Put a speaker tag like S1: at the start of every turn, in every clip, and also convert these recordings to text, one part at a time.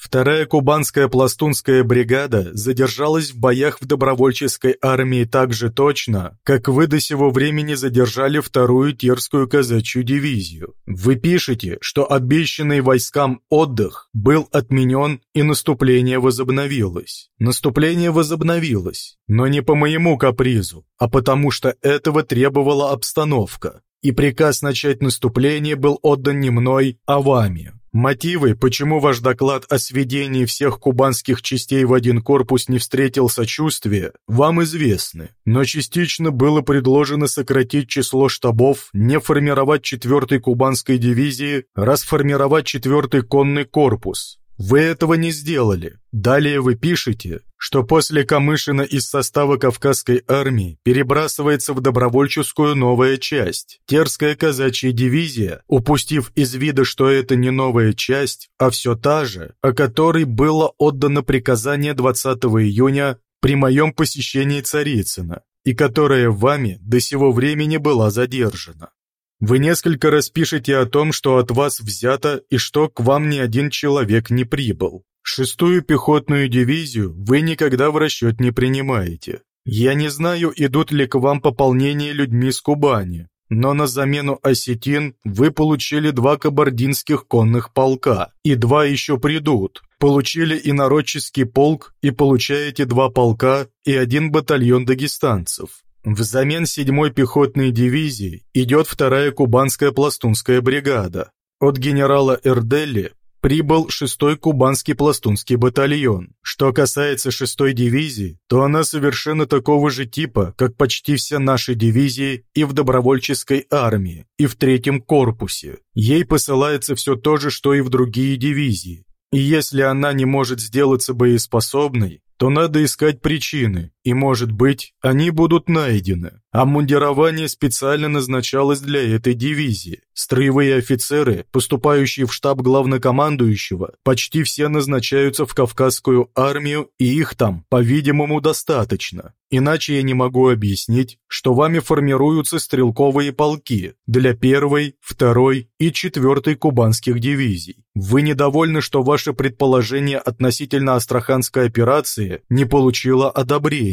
S1: Вторая кубанская пластунская бригада задержалась в боях в добровольческой армии так же точно, как вы до сего времени задержали вторую Терскую казачью дивизию. Вы пишете, что обещанный войскам отдых был отменен и наступление возобновилось. Наступление возобновилось, но не по моему капризу, а потому что этого требовала обстановка. И приказ начать наступление был отдан не мной, а вами. Мотивы, почему ваш доклад о сведении всех кубанских частей в один корпус не встретил сочувствия, вам известны, но частично было предложено сократить число штабов, не формировать 4-й кубанской дивизии, расформировать 4-й конный корпус, вы этого не сделали. Далее вы пишете, что после Камышина из состава Кавказской армии перебрасывается в добровольческую новая часть, Терская казачья дивизия, упустив из вида, что это не новая часть, а все та же, о которой было отдано приказание 20 июня при моем посещении Царицына, и которая вами до сего времени была задержана. Вы несколько раз пишете о том, что от вас взято и что к вам ни один человек не прибыл. Шестую пехотную дивизию вы никогда в расчет не принимаете. Я не знаю, идут ли к вам пополнения людьми с Кубани, но на замену осетин вы получили два кабардинских конных полка, и два еще придут. Получили инородческий полк и получаете два полка и один батальон дагестанцев. Взамен 7-й пехотной дивизии идет 2-я кубанская пластунская бригада. От генерала Эрделли прибыл 6-й кубанский пластунский батальон. Что касается 6-й дивизии, то она совершенно такого же типа, как почти все наши дивизии и в добровольческой армии, и в третьем корпусе. Ей посылается все то же, что и в другие дивизии. И если она не может сделаться боеспособной, то надо искать причины, и, может быть, они будут найдены. Обмундирование специально назначалось для этой дивизии. Строевые офицеры, поступающие в штаб главнокомандующего, почти все назначаются в Кавказскую армию, и их там, по-видимому, достаточно. Иначе я не могу объяснить, что вами формируются стрелковые полки для первой, второй и четвертой кубанских дивизий. Вы недовольны, что ваше предположение относительно Астраханской операции не получило одобрения.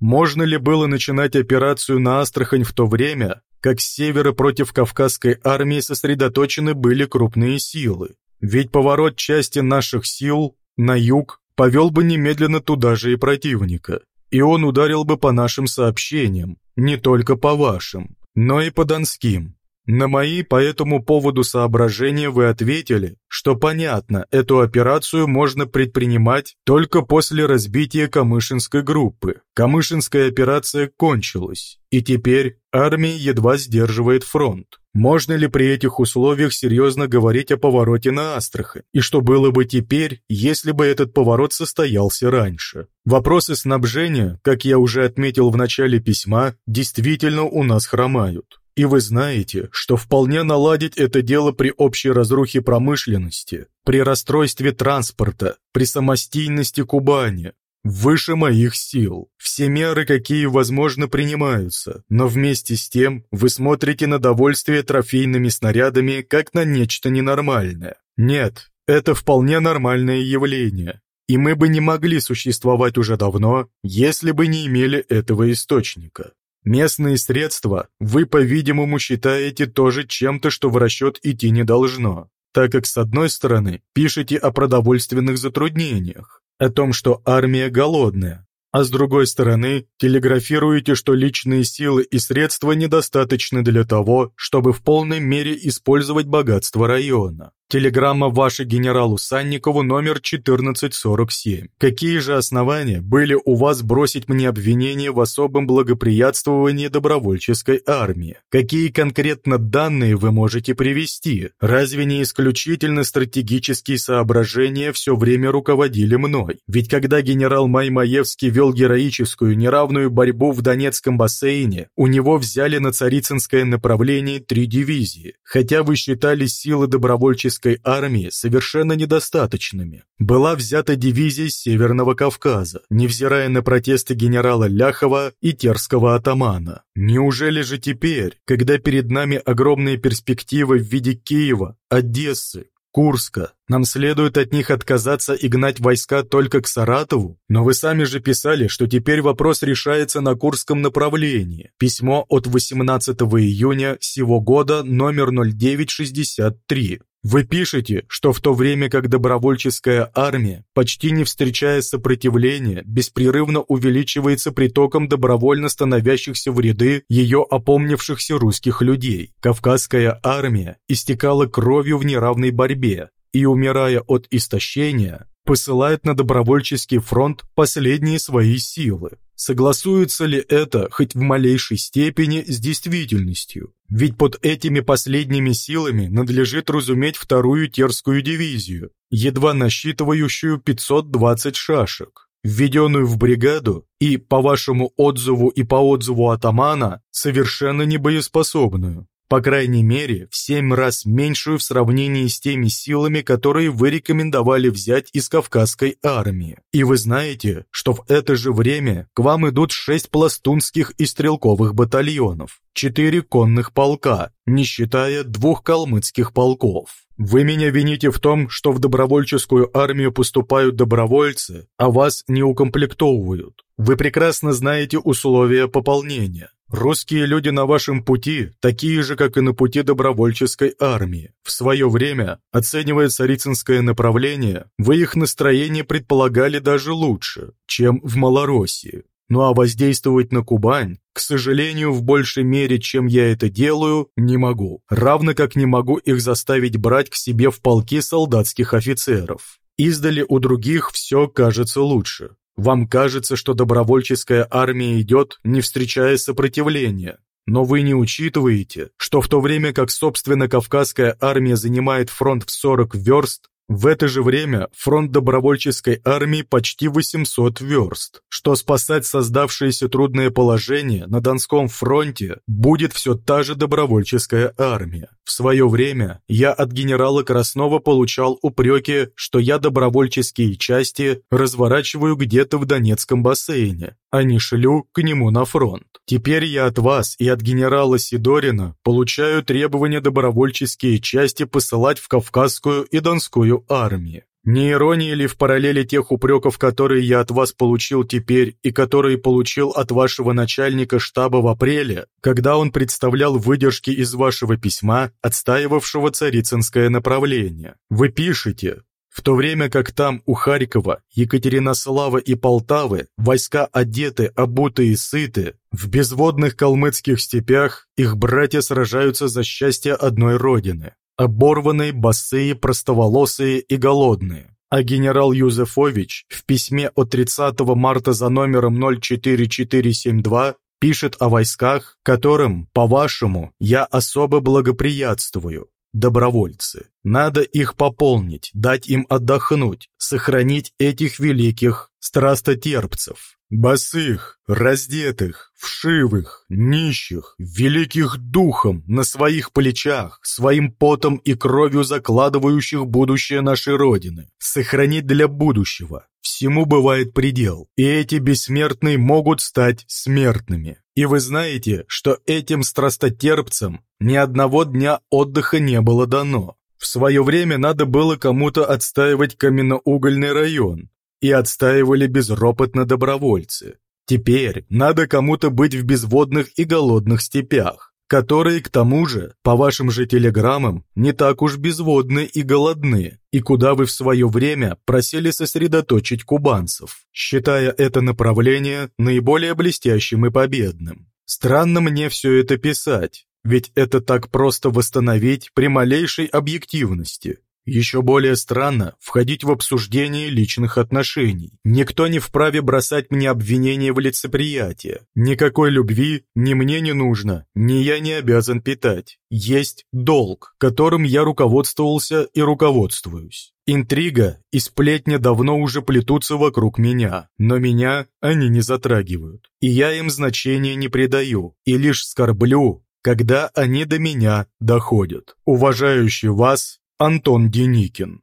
S1: Можно ли было начинать операцию на Астрахань в то время, как с севера против Кавказской армии сосредоточены были крупные силы? Ведь поворот части наших сил на юг повел бы немедленно туда же и противника и он ударил бы по нашим сообщениям, не только по вашим, но и по донским. На мои по этому поводу соображения вы ответили, что понятно, эту операцию можно предпринимать только после разбития Камышинской группы. Камышинская операция кончилась, и теперь армия едва сдерживает фронт. Можно ли при этих условиях серьезно говорить о повороте на Астрахань? И что было бы теперь, если бы этот поворот состоялся раньше? Вопросы снабжения, как я уже отметил в начале письма, действительно у нас хромают. И вы знаете, что вполне наладить это дело при общей разрухе промышленности, при расстройстве транспорта, при самостийности Кубани, выше моих сил. Все меры, какие возможно, принимаются, но вместе с тем вы смотрите на довольствие трофейными снарядами как на нечто ненормальное. Нет, это вполне нормальное явление, и мы бы не могли существовать уже давно, если бы не имели этого источника. Местные средства вы, по-видимому, считаете тоже чем-то, что в расчет идти не должно, так как, с одной стороны, пишете о продовольственных затруднениях, о том, что армия голодная, а с другой стороны, телеграфируете, что личные силы и средства недостаточны для того, чтобы в полной мере использовать богатство района. Телеграмма ваша генералу Санникову номер 1447. Какие же основания были у вас бросить мне обвинение в особом благоприятствовании добровольческой армии? Какие конкретно данные вы можете привести? Разве не исключительно стратегические соображения все время руководили мной? Ведь когда генерал Маймаевский вел героическую неравную борьбу в Донецком бассейне, у него взяли на Царицынское направление три дивизии. Хотя вы считали силы добровольческой российской армии совершенно недостаточными. Была взята дивизия Северного Кавказа, невзирая на протесты генерала Ляхова и терского атамана. Неужели же теперь, когда перед нами огромные перспективы в виде Киева, Одессы, Курска. Нам следует от них отказаться и гнать войска только к Саратову? Но вы сами же писали, что теперь вопрос решается на Курском направлении. Письмо от 18 июня сего года, номер 0963. Вы пишете, что в то время как добровольческая армия, почти не встречая сопротивления, беспрерывно увеличивается притоком добровольно становящихся в ряды ее опомнившихся русских людей, Кавказская армия истекала кровью в неравной борьбе и, умирая от истощения, посылает на добровольческий фронт последние свои силы. Согласуется ли это хоть в малейшей степени с действительностью? Ведь под этими последними силами надлежит разуметь вторую Терскую дивизию, едва насчитывающую 520 шашек, введенную в бригаду и, по вашему отзыву и по отзыву атамана, совершенно небоеспособную по крайней мере, в семь раз меньшую в сравнении с теми силами, которые вы рекомендовали взять из Кавказской армии. И вы знаете, что в это же время к вам идут шесть пластунских и стрелковых батальонов, четыре конных полка, не считая двух калмыцких полков. Вы меня вините в том, что в добровольческую армию поступают добровольцы, а вас не укомплектовывают. Вы прекрасно знаете условия пополнения. Русские люди на вашем пути такие же, как и на пути добровольческой армии. В свое время, оценивая царицынское направление, вы их настроение предполагали даже лучше, чем в Малороссии. Ну а воздействовать на Кубань, к сожалению, в большей мере, чем я это делаю, не могу. Равно как не могу их заставить брать к себе в полки солдатских офицеров. Издали у других все кажется лучше. Вам кажется, что добровольческая армия идет, не встречая сопротивления. Но вы не учитываете, что в то время как, собственно, Кавказская армия занимает фронт в 40 верст, в это же время фронт добровольческой армии почти 800 верст, что спасать создавшееся трудное положение на Донском фронте будет все та же добровольческая армия. В свое время я от генерала Краснова получал упреки, что я добровольческие части разворачиваю где-то в Донецком бассейне, а не шлю к нему на фронт. Теперь я от вас и от генерала Сидорина получаю требования добровольческие части посылать в Кавказскую и Донскую армии. Не ирония ли в параллели тех упреков, которые я от вас получил теперь и которые получил от вашего начальника штаба в апреле, когда он представлял выдержки из вашего письма, отстаивавшего царицынское направление? Вы пишете, в то время как там, у Харькова, Екатеринослава и Полтавы, войска одеты, обуты и сыты, в безводных калмыцких степях их братья сражаются за счастье одной родины оборванные, босые, простоволосые и голодные. А генерал Юзефович в письме от 30 марта за номером 04472 пишет о войсках, которым, по-вашему, я особо благоприятствую. Добровольцы. Надо их пополнить, дать им отдохнуть, сохранить этих великих страстотерпцев. Босых, раздетых, вшивых, нищих, великих духом на своих плечах, своим потом и кровью закладывающих будущее нашей Родины. Сохранить для будущего. Всему бывает предел, и эти бессмертные могут стать смертными. И вы знаете, что этим страстотерпцам ни одного дня отдыха не было дано. В свое время надо было кому-то отстаивать каменноугольный район, и отстаивали безропотно добровольцы. Теперь надо кому-то быть в безводных и голодных степях, которые, к тому же, по вашим же телеграммам, не так уж безводны и голодны, и куда вы в свое время просили сосредоточить кубанцев, считая это направление наиболее блестящим и победным. Странно мне все это писать, ведь это так просто восстановить при малейшей объективности. Еще более странно входить в обсуждение личных отношений. Никто не вправе бросать мне обвинения в лицеприятие. Никакой любви ни мне не нужно, ни я не обязан питать. Есть долг, которым я руководствовался и руководствуюсь. Интрига и сплетня давно уже плетутся вокруг меня, но меня они не затрагивают. И я им значения не придаю, и лишь скорблю, когда они до меня доходят. Уважающий вас Антон Деникин.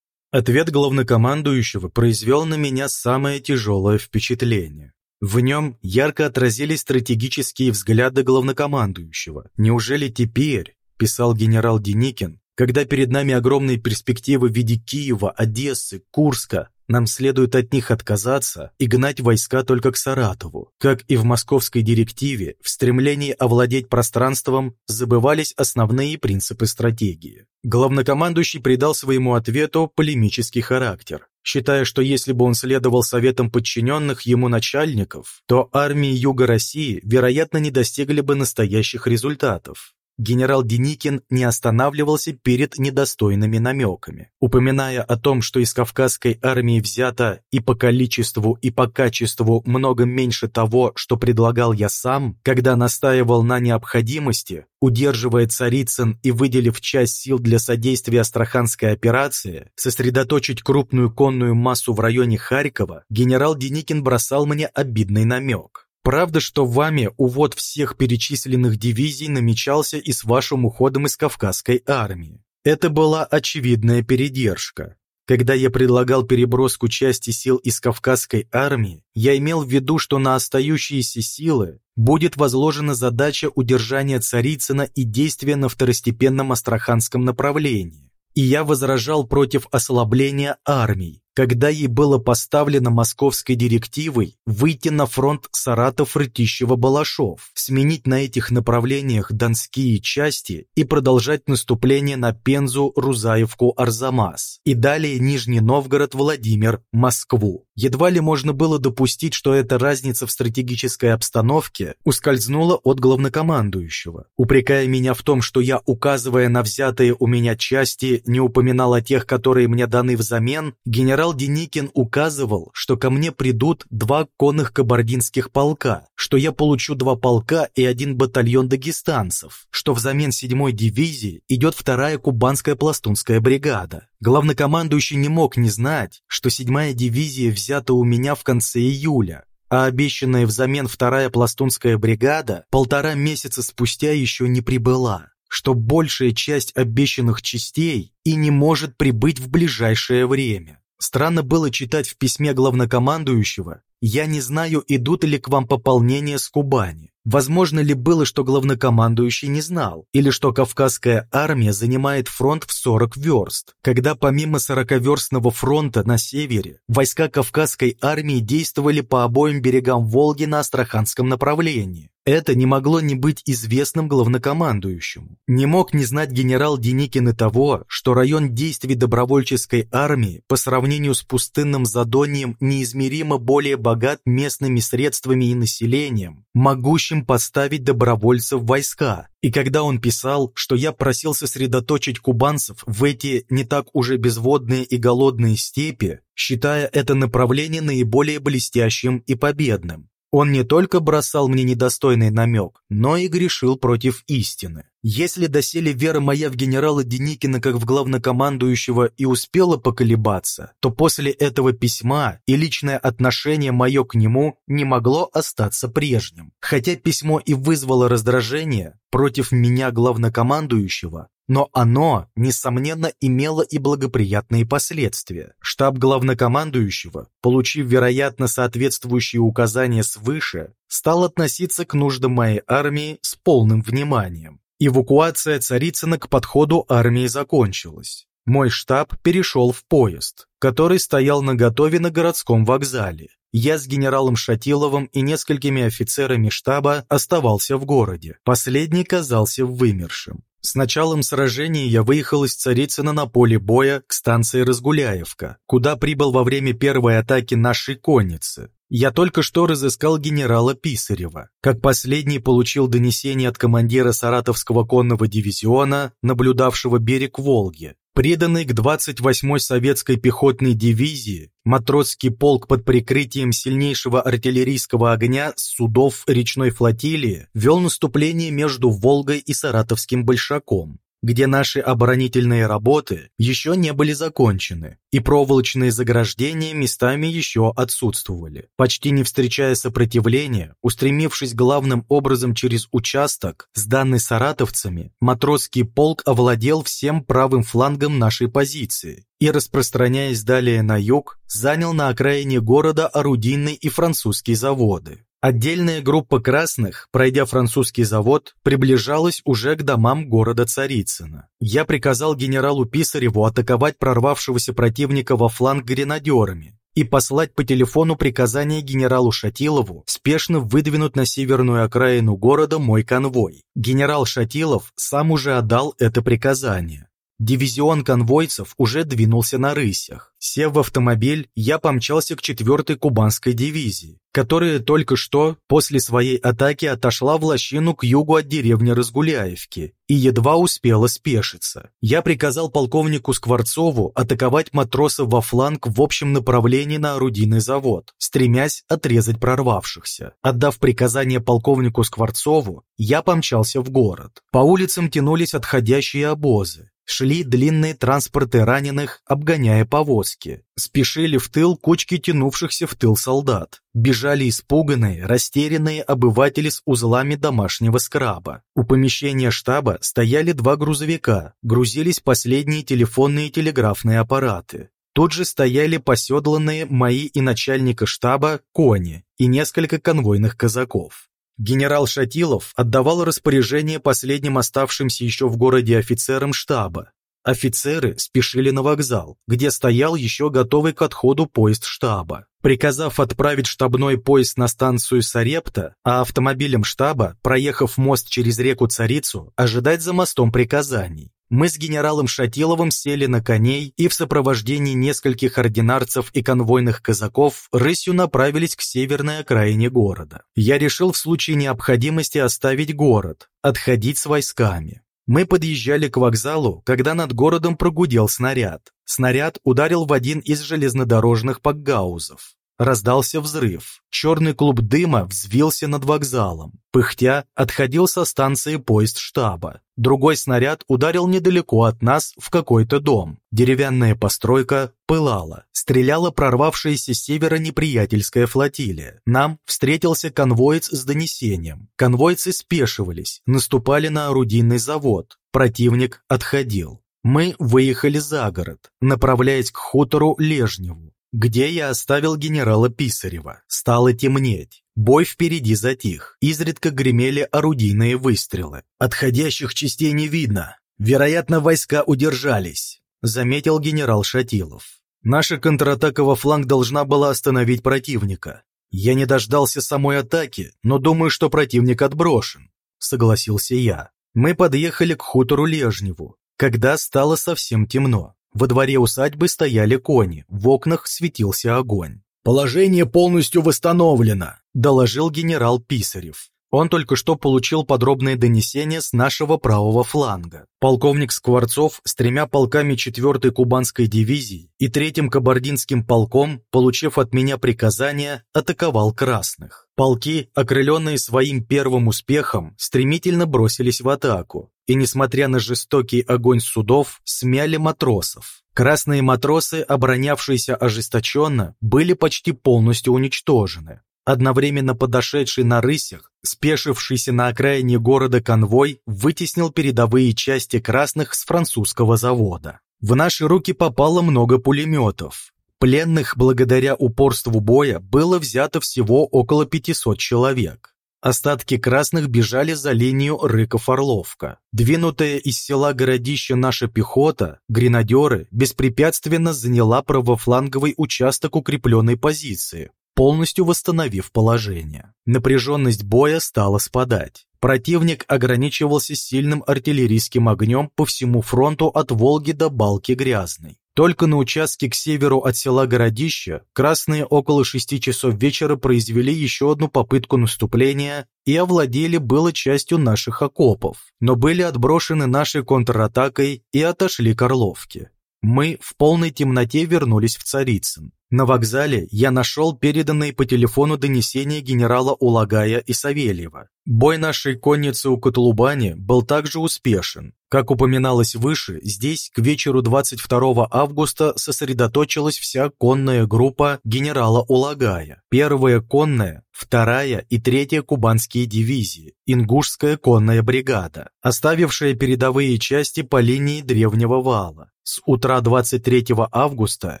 S1: Ответ главнокомандующего произвел на меня самое тяжелое впечатление. В нем ярко отразились стратегические взгляды главнокомандующего. Неужели теперь, писал генерал Деникин, когда перед нами огромные перспективы в виде Киева, Одессы, Курска, нам следует от них отказаться и гнать войска только к Саратову. Как и в московской директиве, в стремлении овладеть пространством забывались основные принципы стратегии. Главнокомандующий придал своему ответу полемический характер, считая, что если бы он следовал советам подчиненных ему начальников, то армии Юга России, вероятно, не достигли бы настоящих результатов генерал Деникин не останавливался перед недостойными намеками. Упоминая о том, что из Кавказской армии взято и по количеству, и по качеству много меньше того, что предлагал я сам, когда настаивал на необходимости, удерживая Царицын и выделив часть сил для содействия Астраханской операции, сосредоточить крупную конную массу в районе Харькова, генерал Деникин бросал мне обидный намек. Правда, что вами увод всех перечисленных дивизий намечался и с вашим уходом из Кавказской армии. Это была очевидная передержка. Когда я предлагал переброску части сил из Кавказской армии, я имел в виду, что на остающиеся силы будет возложена задача удержания Царицына и действия на второстепенном астраханском направлении. И я возражал против ослабления армий, когда ей было поставлено московской директивой выйти на фронт Саратов-Рытищево-Балашов, сменить на этих направлениях донские части и продолжать наступление на Пензу, Рузаевку, Арзамас и далее Нижний Новгород, Владимир, Москву. Едва ли можно было допустить, что эта разница в стратегической обстановке ускользнула от главнокомандующего. Упрекая меня в том, что я, указывая на взятые у меня части, не упоминал о тех, которые мне даны взамен, генерал Генерал Деникин указывал, что ко мне придут два конных кабардинских полка, что я получу два полка и один батальон дагестанцев, что взамен седьмой дивизии идет вторая кубанская пластунская бригада. Главнокомандующий не мог не знать, что седьмая дивизия взята у меня в конце июля, а обещанная взамен вторая пластунская бригада полтора месяца спустя еще не прибыла что большая часть обещанных частей и не может прибыть в ближайшее время. Странно было читать в письме главнокомандующего «Я не знаю, идут ли к вам пополнения с Кубани». Возможно ли было, что главнокомандующий не знал, или что Кавказская армия занимает фронт в 40 верст, когда помимо 40-верстного фронта на севере, войска Кавказской армии действовали по обоим берегам Волги на Астраханском направлении? Это не могло не быть известным главнокомандующему. Не мог не знать генерал Деникин и того, что район действий добровольческой армии по сравнению с пустынным Задонием неизмеримо более богат местными средствами и населением, могущим поставить добровольцев в войска. И когда он писал, что я просил сосредоточить кубанцев в эти не так уже безводные и голодные степи, считая это направление наиболее блестящим и победным, он не только бросал мне недостойный намек, но и грешил против истины. Если доселе вера моя в генерала Деникина как в главнокомандующего и успела поколебаться, то после этого письма и личное отношение мое к нему не могло остаться прежним. Хотя письмо и вызвало раздражение против меня главнокомандующего, но оно, несомненно, имело и благоприятные последствия. Штаб главнокомандующего, получив, вероятно, соответствующие указания свыше, стал относиться к нуждам моей армии с полным вниманием. Эвакуация Царицына к подходу армии закончилась. Мой штаб перешел в поезд, который стоял наготове на городском вокзале. Я с генералом Шатиловым и несколькими офицерами штаба оставался в городе. Последний казался вымершим. С началом сражения я выехал из Царицына на поле боя к станции Разгуляевка, куда прибыл во время первой атаки нашей конницы. Я только что разыскал генерала Писарева. Как последний получил донесение от командира Саратовского конного дивизиона, наблюдавшего берег Волги, Преданный к 28-й советской пехотной дивизии, матросский полк под прикрытием сильнейшего артиллерийского огня судов речной флотилии вел наступление между Волгой и Саратовским Большаком где наши оборонительные работы еще не были закончены, и проволочные заграждения местами еще отсутствовали. Почти не встречая сопротивления, устремившись главным образом через участок, сданный саратовцами, матросский полк овладел всем правым флангом нашей позиции и, распространяясь далее на юг, занял на окраине города орудийные и французские заводы. Отдельная группа красных, пройдя французский завод, приближалась уже к домам города Царицына. Я приказал генералу Писареву атаковать прорвавшегося противника во фланг гренадерами и послать по телефону приказание генералу Шатилову спешно выдвинуть на северную окраину города мой конвой. Генерал Шатилов сам уже отдал это приказание. Дивизион конвойцев уже двинулся на рысях. Сев в автомобиль, я помчался к 4-й кубанской дивизии, которая только что после своей атаки отошла в лощину к югу от деревни Разгуляевки и едва успела спешиться. Я приказал полковнику Скворцову атаковать матросов во фланг в общем направлении на орудийный завод, стремясь отрезать прорвавшихся. Отдав приказание полковнику Скворцову, я помчался в город. По улицам тянулись отходящие обозы. Шли длинные транспорты раненых, обгоняя повозки. Спешили в тыл кучки тянувшихся в тыл солдат. Бежали испуганные, растерянные обыватели с узлами домашнего скраба. У помещения штаба стояли два грузовика, грузились последние телефонные и телеграфные аппараты. Тут же стояли поседланные мои и начальника штаба кони и несколько конвойных казаков. Генерал Шатилов отдавал распоряжение последним оставшимся еще в городе офицерам штаба. Офицеры спешили на вокзал, где стоял еще готовый к отходу поезд штаба. Приказав отправить штабной поезд на станцию Сарепта, а автомобилем штаба, проехав мост через реку Царицу, ожидать за мостом приказаний. Мы с генералом Шатиловым сели на коней и в сопровождении нескольких ординарцев и конвойных казаков рысью направились к северной окраине города. Я решил в случае необходимости оставить город, отходить с войсками. Мы подъезжали к вокзалу, когда над городом прогудел снаряд. Снаряд ударил в один из железнодорожных пакгаузов. Раздался взрыв. Черный клуб дыма взвился над вокзалом. Пыхтя отходил со станции поезд штаба. Другой снаряд ударил недалеко от нас в какой-то дом. Деревянная постройка пылала. Стреляла прорвавшаяся с севера неприятельская флотилия. Нам встретился конвоец с донесением. Конвойцы спешивались, наступали на орудийный завод. Противник отходил. Мы выехали за город, направляясь к хутору Лежневу где я оставил генерала Писарева. Стало темнеть. Бой впереди затих. Изредка гремели орудийные выстрелы. Отходящих частей не видно. Вероятно, войска удержались, заметил генерал Шатилов. Наша контратака во фланг должна была остановить противника. Я не дождался самой атаки, но думаю, что противник отброшен, согласился я. Мы подъехали к хутору Лежневу, когда стало совсем темно. Во дворе усадьбы стояли кони, в окнах светился огонь. «Положение полностью восстановлено», – доложил генерал Писарев. Он только что получил подробное донесение с нашего правого фланга. Полковник Скворцов с тремя полками 4-й Кубанской дивизии и третьим Кабардинским полком, получив от меня приказание, атаковал красных. Полки, окрыленные своим первым успехом, стремительно бросились в атаку и, несмотря на жестокий огонь судов, смяли матросов. Красные матросы, оборонявшиеся ожесточенно, были почти полностью уничтожены. Одновременно подошедший на рысях, спешившийся на окраине города конвой, вытеснил передовые части красных с французского завода. В наши руки попало много пулеметов. Пленных, благодаря упорству боя, было взято всего около 500 человек. Остатки красных бежали за линию Рыков-Орловка. Двинутая из села городища наша пехота, гренадеры, беспрепятственно заняла правофланговый участок укрепленной позиции, полностью восстановив положение. Напряженность боя стала спадать. Противник ограничивался сильным артиллерийским огнем по всему фронту от Волги до Балки Грязной. Только на участке к северу от села Городища красные около шести часов вечера произвели еще одну попытку наступления и овладели было частью наших окопов, но были отброшены нашей контратакой и отошли к Орловке. Мы в полной темноте вернулись в Царицын. На вокзале я нашел переданные по телефону донесения генерала Улагая и Савельева. Бой нашей конницы у Котлубани был также успешен. Как упоминалось выше, здесь к вечеру 22 августа сосредоточилась вся конная группа генерала Улагая. Первая конная, вторая и третья кубанские дивизии, Ингушская конная бригада, оставившая передовые части по линии древнего вала. С утра 23 августа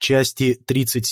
S1: части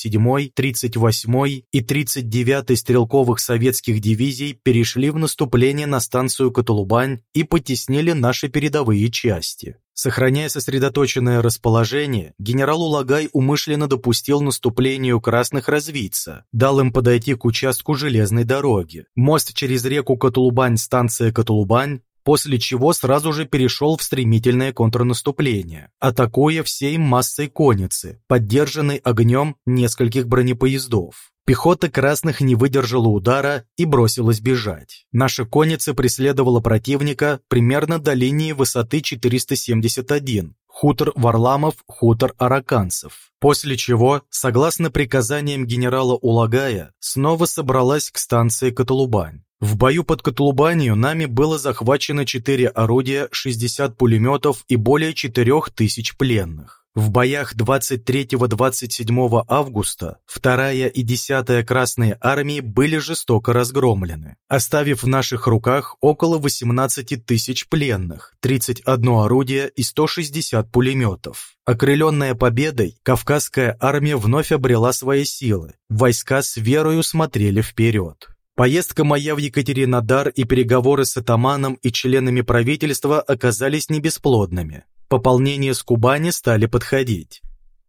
S1: 37-й, 38-й и 39-й стрелковых советских дивизий перешли в наступление на станцию Каталубань и потеснили наши передовые части. Сохраняя сосредоточенное расположение, генерал Улагай умышленно допустил наступлению красных развиться, дал им подойти к участку железной дороги. Мост через реку Катулубань, станция Катулубань, после чего сразу же перешел в стремительное контрнаступление, атакуя всей массой конницы, поддержанной огнем нескольких бронепоездов. Пехота красных не выдержала удара и бросилась бежать. Наша конница преследовала противника примерно до линии высоты 471, хутор Варламов, хутор Араканцев. После чего, согласно приказаниям генерала Улагая, снова собралась к станции Каталубань. В бою под Котлубанию нами было захвачено 4 орудия, 60 пулеметов и более 4000 пленных. В боях 23-27 августа 2 и 10 Красные армии были жестоко разгромлены, оставив в наших руках около 18 тысяч пленных, 31 орудие и 160 пулеметов. Окрыленная победой, Кавказская армия вновь обрела свои силы, войска с верою смотрели вперед. Поездка моя в Екатеринодар и переговоры с атаманом и членами правительства оказались не бесплодными пополнения с Кубани стали подходить.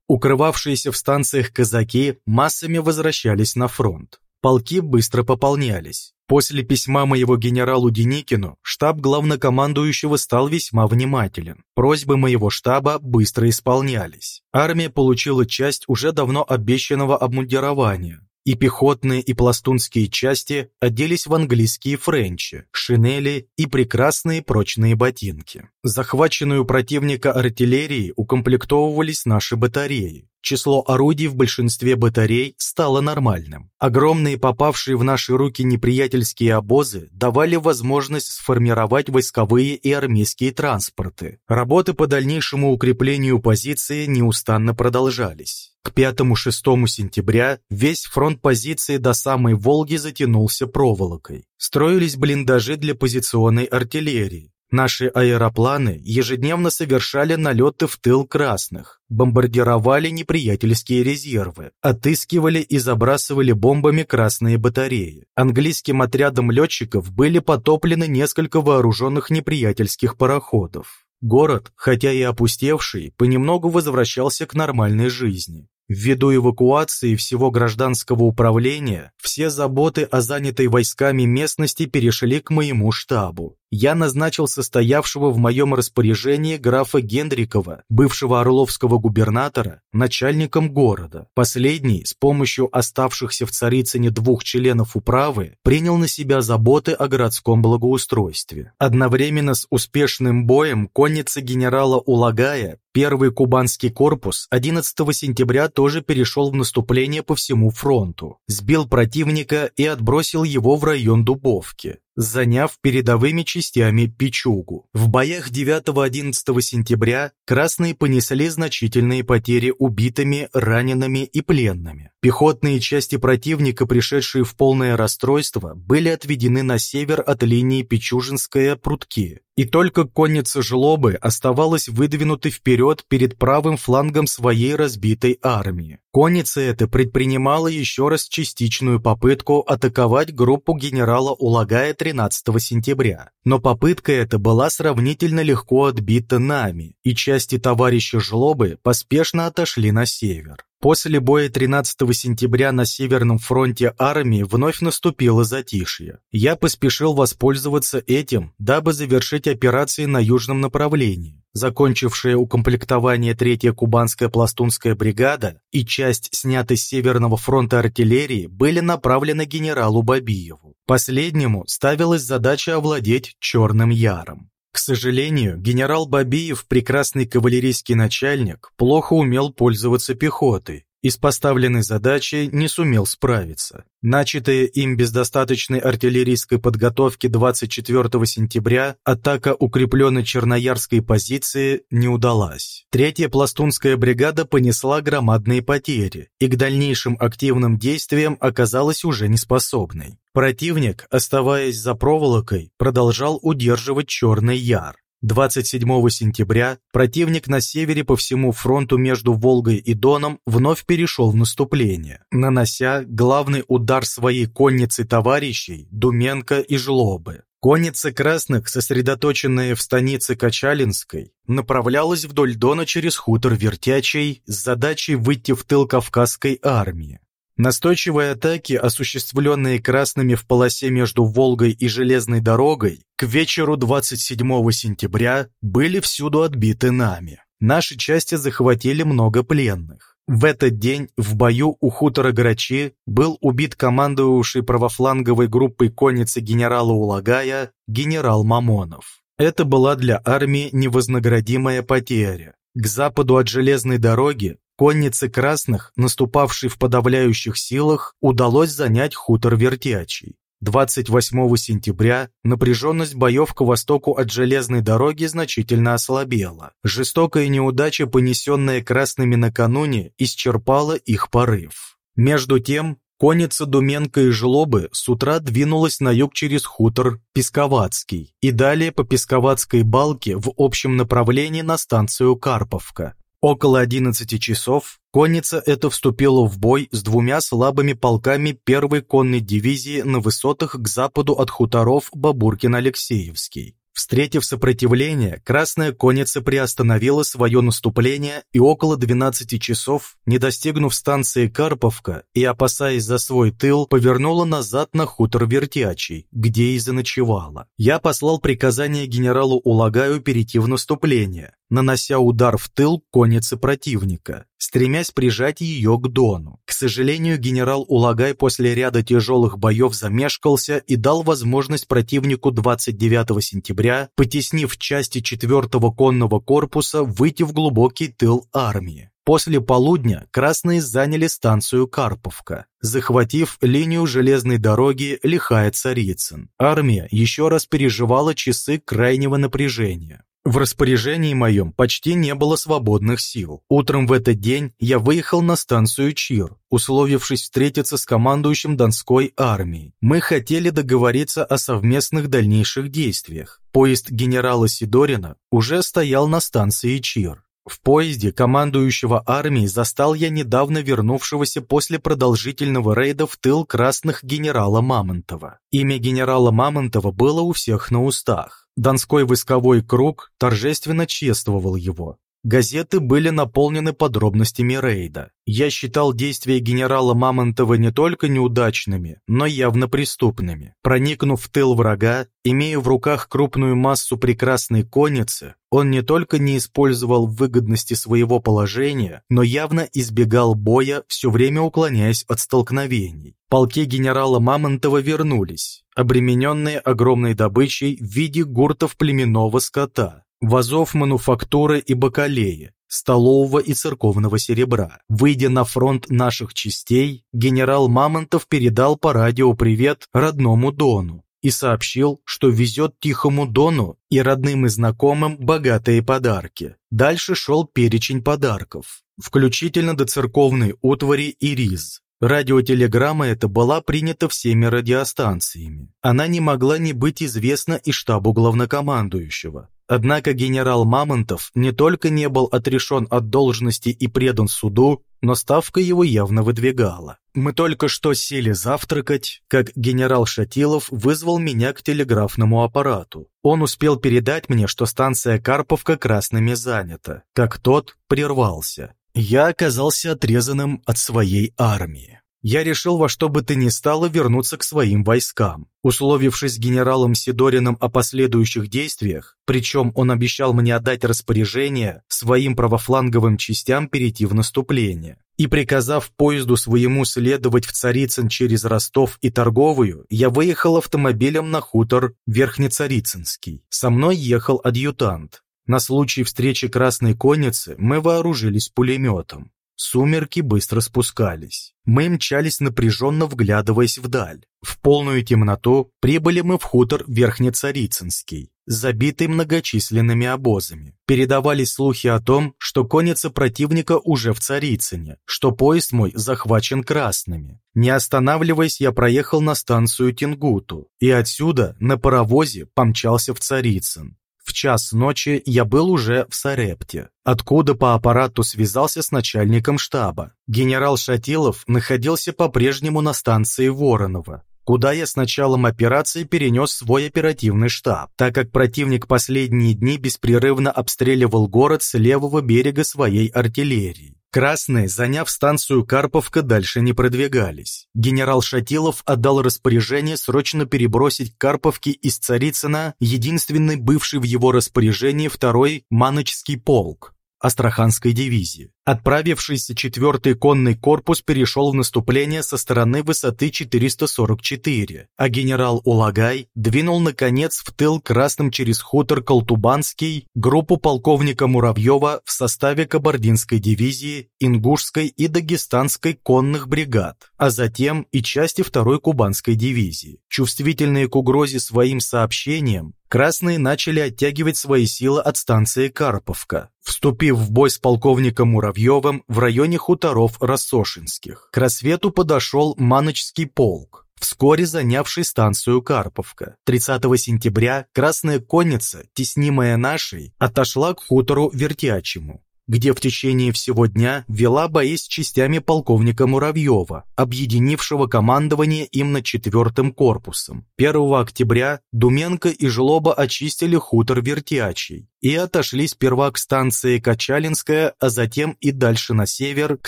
S1: Укрывавшиеся в станциях казаки массами возвращались на фронт. Полки быстро пополнялись. После письма моего генералу Деникину штаб главнокомандующего стал весьма внимателен. Просьбы моего штаба быстро исполнялись. Армия получила часть уже давно обещанного обмундирования, и пехотные, и пластунские части оделись в английские френчи, шинели и прекрасные прочные ботинки. Захваченную противника артиллерии укомплектовывались наши батареи. Число орудий в большинстве батарей стало нормальным. Огромные попавшие в наши руки неприятельские обозы давали возможность сформировать войсковые и армейские транспорты. Работы по дальнейшему укреплению позиции неустанно продолжались. К 5-6 сентября весь фронт позиции до самой Волги затянулся проволокой. Строились блиндажи для позиционной артиллерии. Наши аэропланы ежедневно совершали налеты в тыл красных, бомбардировали неприятельские резервы, отыскивали и забрасывали бомбами красные батареи. Английским отрядом летчиков были потоплены несколько вооруженных неприятельских пароходов. Город, хотя и опустевший, понемногу возвращался к нормальной жизни. Ввиду эвакуации всего гражданского управления, все заботы о занятой войсками местности перешли к моему штабу. Я назначил состоявшего в моем распоряжении графа Гендрикова, бывшего орловского губернатора, начальником города. Последний, с помощью оставшихся в Царицыне двух членов управы, принял на себя заботы о городском благоустройстве. Одновременно с успешным боем конница генерала Улагая Первый кубанский корпус 11 сентября тоже перешел в наступление по всему фронту, сбил противника и отбросил его в район Дубовки заняв передовыми частями Пичугу. В боях 9-11 сентября красные понесли значительные потери убитыми, ранеными и пленными. Пехотные части противника, пришедшие в полное расстройство, были отведены на север от линии Пичужинская-Прутки, и только конница Жлобы оставалась выдвинутой вперед перед правым флангом своей разбитой армии. Конница эта предпринимала еще раз частичную попытку атаковать группу генерала Улагая 13 сентября, но попытка эта была сравнительно легко отбита нами, и части товарища Жлобы поспешно отошли на север. После боя 13 сентября на Северном фронте армии вновь наступило затишье. Я поспешил воспользоваться этим, дабы завершить операции на южном направлении. Закончившая укомплектование 3-я Кубанская пластунская бригада и часть снятой с Северного фронта артиллерии были направлены генералу Бабиеву. Последнему ставилась задача овладеть Черным Яром. К сожалению, генерал Бабиев, прекрасный кавалерийский начальник, плохо умел пользоваться пехотой и с поставленной задачей не сумел справиться. Начатая им без достаточной артиллерийской подготовки 24 сентября атака укрепленной Черноярской позиции не удалась. Третья пластунская бригада понесла громадные потери и к дальнейшим активным действиям оказалась уже неспособной. Противник, оставаясь за проволокой, продолжал удерживать Черный Яр. 27 сентября противник на севере по всему фронту между Волгой и Доном вновь перешел в наступление, нанося главный удар своей конницы товарищей Думенко и Жлобы. Конница красных, сосредоточенная в станице Качалинской, направлялась вдоль Дона через хутор Вертячий с задачей выйти в тыл Кавказской армии. Настойчивые атаки, осуществленные красными в полосе между Волгой и железной дорогой, к вечеру 27 сентября были всюду отбиты нами. Наши части захватили много пленных. В этот день в бою у хутора Грачи был убит командовавший правофланговой группой конницы генерала Улагая генерал Мамонов. Это была для армии невознаградимая потеря. К западу от железной дороги Коннице красных, наступавшей в подавляющих силах, удалось занять хутор Вертячий. 28 сентября напряженность боев к востоку от железной дороги значительно ослабела. Жестокая неудача, понесенная красными накануне, исчерпала их порыв. Между тем, конница Думенко и Жлобы с утра двинулась на юг через хутор Песковацкий и далее по Песковацкой балке в общем направлении на станцию Карповка. Около 11 часов конница эта вступила в бой с двумя слабыми полками первой конной дивизии на высотах к западу от хуторов Бабуркин-Алексеевский. Встретив сопротивление, Красная Конница приостановила свое наступление и около 12 часов, не достигнув станции Карповка и опасаясь за свой тыл, повернула назад на хутор Вертячий, где и заночевала. Я послал приказание генералу Улагаю перейти в наступление, нанося удар в тыл конницы противника, стремясь прижать ее к Дону. К сожалению, генерал Улагай после ряда тяжелых боев замешкался и дал возможность противнику 29 сентября, потеснив части 4-го конного корпуса, выйти в глубокий тыл армии. После полудня красные заняли станцию Карповка, захватив линию железной дороги Лихая-Царицын. Армия еще раз переживала часы крайнего напряжения. В распоряжении моем почти не было свободных сил. Утром в этот день я выехал на станцию Чир, условившись встретиться с командующим Донской армией. Мы хотели договориться о совместных дальнейших действиях. Поезд генерала Сидорина уже стоял на станции Чир. В поезде командующего армией застал я недавно вернувшегося после продолжительного рейда в тыл красных генерала Мамонтова. Имя генерала Мамонтова было у всех на устах. Донской войсковой круг торжественно чествовал его. Газеты были наполнены подробностями рейда. Я считал действия генерала Мамонтова не только неудачными, но явно преступными. Проникнув в тыл врага, имея в руках крупную массу прекрасной конницы, он не только не использовал выгодности своего положения, но явно избегал боя, все время уклоняясь от столкновений. Полки генерала Мамонтова вернулись, обремененные огромной добычей в виде гуртов племенного скота, вазов мануфактуры и бакалеи, столового и церковного серебра. Выйдя на фронт наших частей, генерал Мамонтов передал по радио привет родному Дону и сообщил, что везет Тихому Дону и родным и знакомым богатые подарки. Дальше шел перечень подарков, включительно до церковной утвари и риз. Радиотелеграмма эта была принята всеми радиостанциями. Она не могла не быть известна и штабу главнокомандующего. Однако генерал Мамонтов не только не был отрешен от должности и предан суду, но ставка его явно выдвигала. Мы только что сели завтракать, как генерал Шатилов вызвал меня к телеграфному аппарату. Он успел передать мне, что станция Карповка красными занята, как тот прервался я оказался отрезанным от своей армии. Я решил во что бы то ни стало вернуться к своим войскам. Условившись с генералом Сидориным о последующих действиях, причем он обещал мне отдать распоряжение своим правофланговым частям перейти в наступление. И приказав поезду своему следовать в Царицын через Ростов и Торговую, я выехал автомобилем на хутор Верхнецарицынский. Со мной ехал адъютант. На случай встречи Красной Конницы мы вооружились пулеметом. Сумерки быстро спускались. Мы мчались напряженно вглядываясь вдаль. В полную темноту прибыли мы в хутор Верхнецарицынский, забитый многочисленными обозами. Передавались слухи о том, что конница противника уже в Царицыне, что поезд мой захвачен красными. Не останавливаясь, я проехал на станцию Тингуту и отсюда на паровозе помчался в Царицын. В час ночи я был уже в Сарепте, откуда по аппарату связался с начальником штаба. Генерал Шатилов находился по-прежнему на станции Воронова, куда я с началом операции перенес свой оперативный штаб, так как противник последние дни беспрерывно обстреливал город с левого берега своей артиллерии. Красные, заняв станцию Карповка, дальше не продвигались. Генерал Шатилов отдал распоряжение срочно перебросить к Карповке из Царицына единственный бывший в его распоряжении второй Маночский полк, Астраханской дивизии. Отправившийся 4-й конный корпус перешел в наступление со стороны высоты 444, а генерал Улагай двинул, наконец, в тыл красным через хутор Колтубанский группу полковника Муравьева в составе Кабардинской дивизии, Ингушской и Дагестанской конных бригад, а затем и части 2-й Кубанской дивизии. Чувствительные к угрозе своим сообщением, красные начали оттягивать свои силы от станции Карповка, вступив в бой с полковником Муравьевым в районе хуторов Рассошинских. К рассвету подошел Маночский полк, вскоре занявший станцию Карповка. 30 сентября Красная Конница, теснимая нашей, отошла к хутору Вертячему где в течение всего дня вела бои с частями полковника Муравьева, объединившего командование им над четвертым корпусом. 1 октября Думенко и Жлоба очистили хутор Вертячий и отошли сперва к станции Качалинская, а затем и дальше на север, к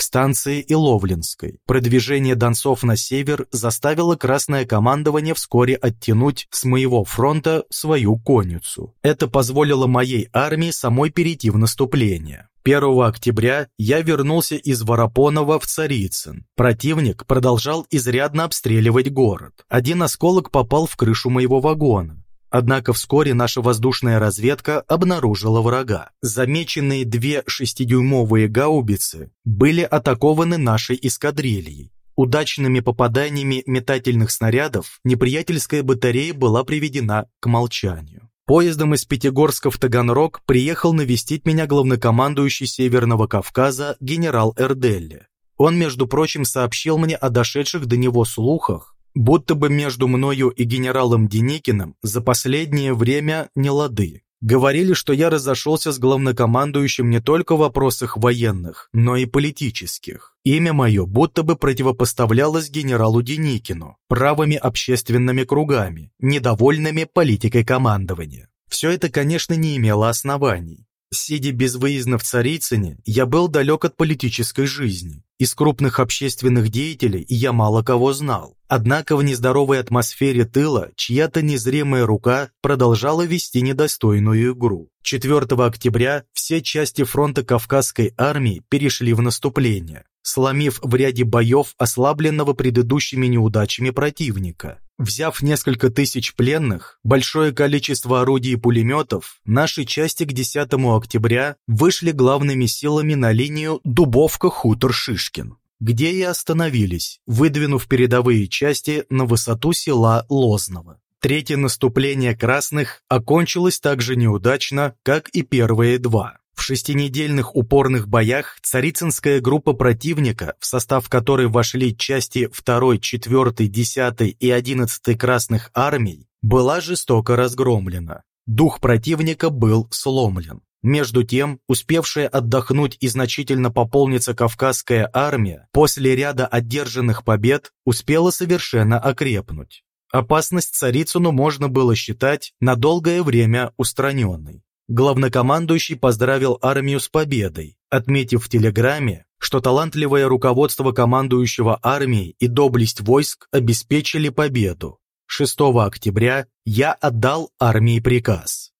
S1: станции Иловлинской. Продвижение донцов на север заставило Красное командование вскоре оттянуть с моего фронта свою конницу. Это позволило моей армии самой перейти в наступление. 1 октября я вернулся из Воропонова в Царицын. Противник продолжал изрядно обстреливать город. Один осколок попал в крышу моего вагона. Однако вскоре наша воздушная разведка обнаружила врага. Замеченные две шестидюймовые гаубицы были атакованы нашей эскадрильей. Удачными попаданиями метательных снарядов неприятельская батарея была приведена к молчанию. Поездом из Пятигорска в Таганрог приехал навестить меня главнокомандующий Северного Кавказа генерал Эрделли. Он, между прочим, сообщил мне о дошедших до него слухах, будто бы между мною и генералом Деникиным за последнее время не лады. Говорили, что я разошелся с главнокомандующим не только в вопросах военных, но и политических. Имя мое будто бы противопоставлялось генералу Деникину правыми общественными кругами, недовольными политикой командования. Все это, конечно, не имело оснований. Сидя безвыездно в Царицыне, я был далек от политической жизни. Из крупных общественных деятелей я мало кого знал. Однако в нездоровой атмосфере тыла чья-то незримая рука продолжала вести недостойную игру. 4 октября все части фронта Кавказской армии перешли в наступление сломив в ряде боев ослабленного предыдущими неудачами противника. Взяв несколько тысяч пленных, большое количество орудий и пулеметов, наши части к 10 октября вышли главными силами на линию Дубовка-Хутор-Шишкин, где и остановились, выдвинув передовые части на высоту села Лозново. Третье наступление красных окончилось так же неудачно, как и первые два. В шестинедельных упорных боях царицынская группа противника, в состав которой вошли части 2, 4, 10 и 11 Красных армий, была жестоко разгромлена. Дух противника был сломлен. Между тем, успевшая отдохнуть и значительно пополниться Кавказская армия после ряда одержанных побед успела совершенно окрепнуть. Опасность Царицыну можно было считать на долгое время устраненной. Главнокомандующий поздравил армию с победой, отметив в телеграмме, что талантливое руководство командующего армией и доблесть войск обеспечили победу. 6 октября я отдал армии приказ.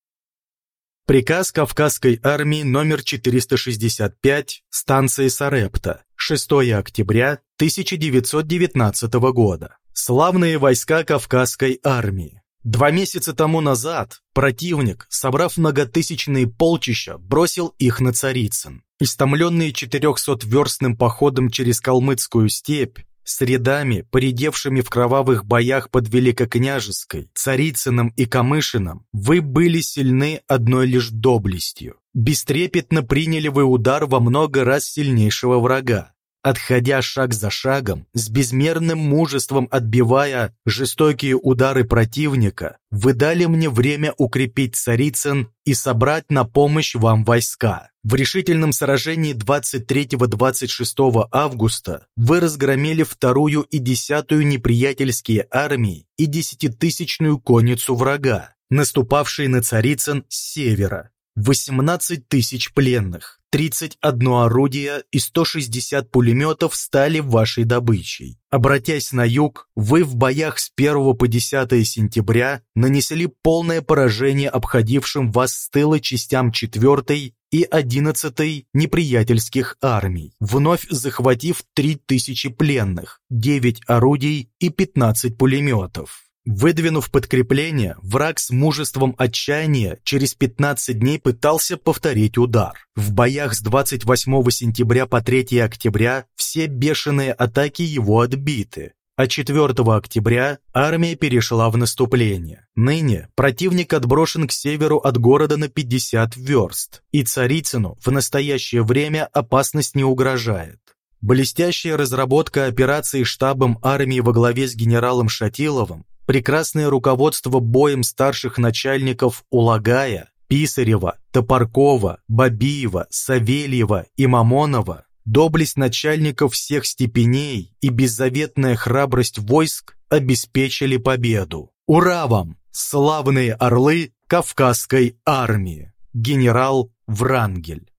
S1: Приказ Кавказской армии номер 465 станции Сарепта, 6 октября 1919 года. Славные войска Кавказской армии. Два месяца тому назад противник, собрав многотысячные полчища, бросил их на Царицын. Истомленные четырехсотверстным походом через Калмыцкую степь, с рядами, поредевшими в кровавых боях под Великокняжеской, Царицыным и Камышином, вы были сильны одной лишь доблестью. Бестрепетно приняли вы удар во много раз сильнейшего врага. Отходя шаг за шагом, с безмерным мужеством отбивая жестокие удары противника, вы дали мне время укрепить Царицын и собрать на помощь вам войска. В решительном сражении 23-26 августа вы разгромили вторую и десятую неприятельские армии и десятитысячную конницу врага, наступавшие на Царицын с севера. 18 тысяч пленных, 31 орудие и 160 пулеметов стали вашей добычей. Обратясь на юг, вы в боях с 1 по 10 сентября нанесли полное поражение обходившим вас с тыла частям 4 и 11 неприятельских армий, вновь захватив 3000 пленных, 9 орудий и 15 пулеметов. Выдвинув подкрепление, враг с мужеством отчаяния через 15 дней пытался повторить удар. В боях с 28 сентября по 3 октября все бешеные атаки его отбиты, а 4 октября армия перешла в наступление. Ныне противник отброшен к северу от города на 50 верст, и Царицыну в настоящее время опасность не угрожает. Блестящая разработка операции штабом армии во главе с генералом Шатиловым прекрасное руководство боем старших начальников Улагая, Писарева, Топоркова, Бабиева, Савельева и Мамонова, доблесть начальников всех степеней и беззаветная храбрость войск обеспечили победу. Ура вам, славные орлы Кавказской армии! Генерал Врангель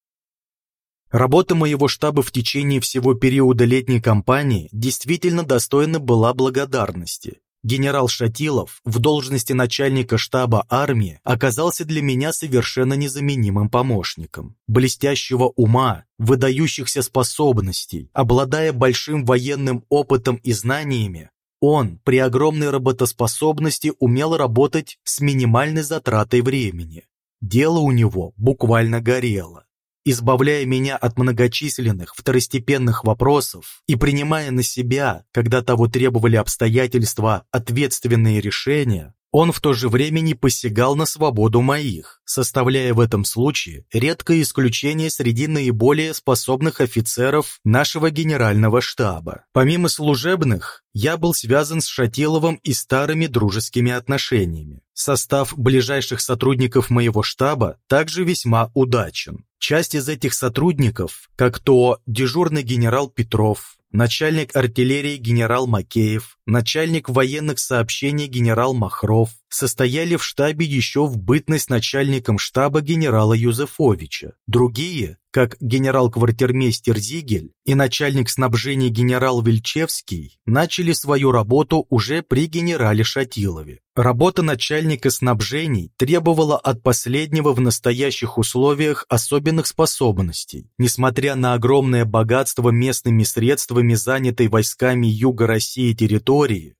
S1: Работа моего штаба в течение всего периода летней кампании действительно достойна была благодарности. Генерал Шатилов в должности начальника штаба армии оказался для меня совершенно незаменимым помощником. Блестящего ума, выдающихся способностей, обладая большим военным опытом и знаниями, он при огромной работоспособности умел работать с минимальной затратой времени. Дело у него буквально горело избавляя меня от многочисленных второстепенных вопросов и принимая на себя, когда того требовали обстоятельства, ответственные решения, он в то же время не посягал на свободу моих, составляя в этом случае редкое исключение среди наиболее способных офицеров нашего генерального штаба. Помимо служебных, я был связан с Шатиловым и старыми дружескими отношениями. Состав ближайших сотрудников моего штаба также весьма удачен. Часть из этих сотрудников, как то дежурный генерал Петров, начальник артиллерии генерал Макеев, начальник военных сообщений генерал Махров, состояли в штабе еще в бытность начальником штаба генерала Юзефовича. Другие, как генерал-квартирмейстер Зигель и начальник снабжения генерал Вильчевский, начали свою работу уже при генерале Шатилове. Работа начальника снабжений требовала от последнего в настоящих условиях особенных способностей. Несмотря на огромное богатство местными средствами, занятой войсками Юга России территории,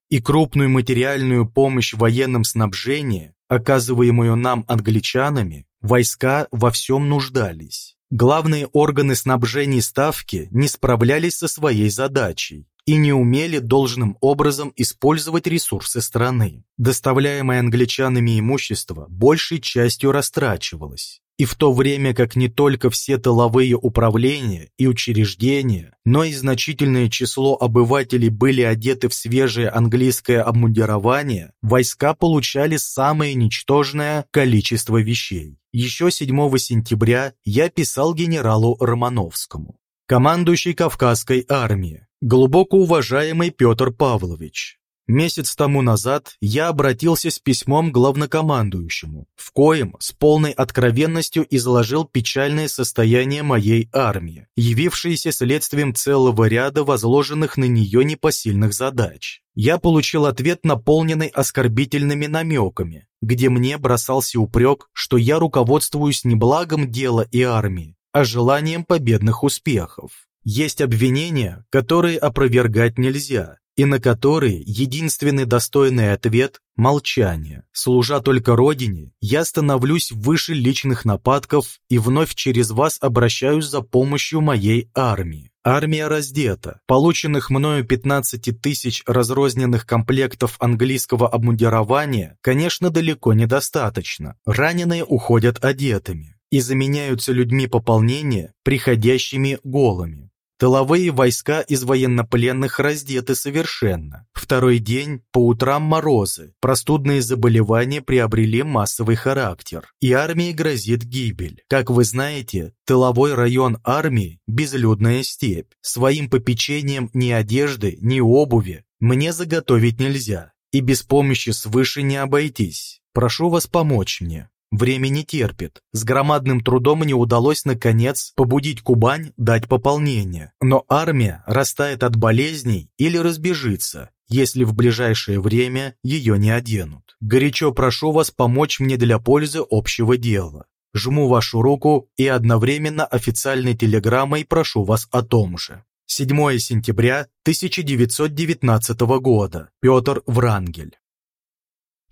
S1: и крупную материальную помощь в военном снабжении, оказываемую нам англичанами, войска во всем нуждались. Главные органы снабжения Ставки не справлялись со своей задачей и не умели должным образом использовать ресурсы страны. Доставляемое англичанами имущество большей частью растрачивалось и в то время как не только все тыловые управления и учреждения, но и значительное число обывателей были одеты в свежее английское обмундирование, войска получали самое ничтожное количество вещей. Еще 7 сентября я писал генералу Романовскому. Командующий Кавказской армией, глубоко уважаемый Петр Павлович, Месяц тому назад я обратился с письмом главнокомандующему, в коем с полной откровенностью изложил печальное состояние моей армии, явившееся следствием целого ряда возложенных на нее непосильных задач. Я получил ответ, наполненный оскорбительными намеками, где мне бросался упрек, что я руководствуюсь не благом дела и армии, а желанием победных успехов. Есть обвинения, которые опровергать нельзя, и на которые единственный достойный ответ – молчание. Служа только Родине, я становлюсь выше личных нападков и вновь через вас обращаюсь за помощью моей армии. Армия раздета. Полученных мною 15 тысяч разрозненных комплектов английского обмундирования, конечно, далеко недостаточно. Раненые уходят одетыми и заменяются людьми пополнения, приходящими голыми. Тыловые войска из военнопленных раздеты совершенно. Второй день, по утрам морозы, простудные заболевания приобрели массовый характер, и армии грозит гибель. Как вы знаете, тыловой район армии – безлюдная степь. Своим попечением ни одежды, ни обуви мне заготовить нельзя, и без помощи свыше не обойтись. Прошу вас помочь мне. Время не терпит. С громадным трудом мне удалось, наконец, побудить Кубань дать пополнение. Но армия растает от болезней или разбежится, если в ближайшее время ее не оденут. Горячо прошу вас помочь мне для пользы общего дела. Жму вашу руку и одновременно официальной телеграммой прошу вас о том же. 7 сентября 1919 года. Петр Врангель.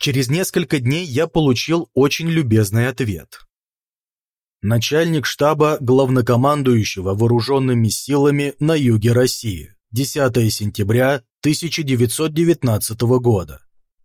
S1: Через несколько дней я получил очень любезный ответ. Начальник штаба главнокомандующего вооруженными силами на юге России. 10 сентября 1919 года.